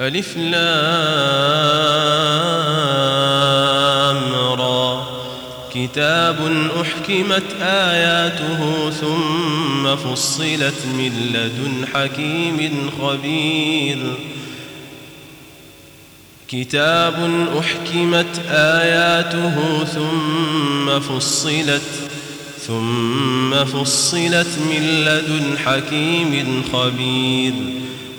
ألف لام را. كتاب أحكمت آياته ثم فصلت من لدن حكيم خبير. كتاب أحكمت آياته ثم فصلت ثم فصلت من لدن حكيم خبير.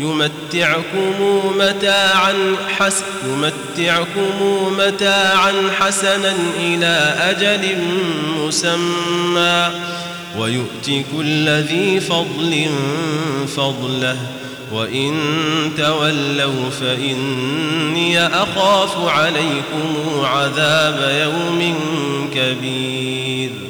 يمتعكم متاعا حس يمتعكم متاعا حسنا إلى أجل مسمى. ويؤتي كل ذي فضل فضله. وإن تولوا فإني أخاف عليكم عذاب يوم كبير.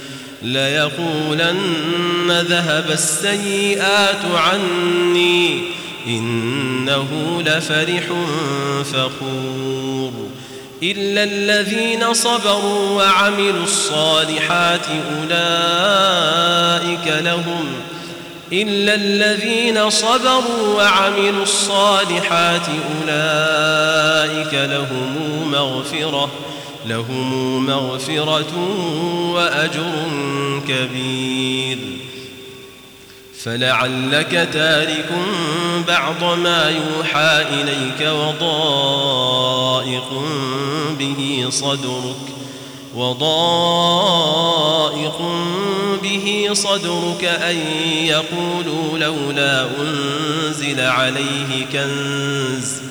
ليقولن ذهب السيئات عني إنه لفرح فخور إلا الذين صبروا وعملوا الصالحات أولئك لهم إلا الذين صبروا وعملوا الصالحات أولئك لهم مغفرة لهم مغفرة وأجر كبير. فلعلك تارك بعض ما يوحى إليك وضائق به صدرك وضائق به صدرك أن يقولوا لولا أنزل عليه كنز.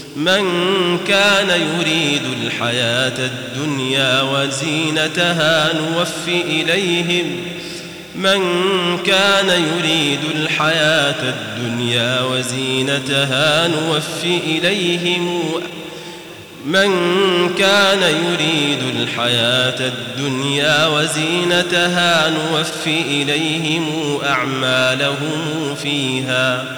من كان يريد الحياة الدنيا وزينتها نوف إليهم. من كان يريد الحياة الدنيا وزينتها نوف إليهم. من كان يريد الحياة الدنيا وزينتها نوف إليهم أعمالهم فيها.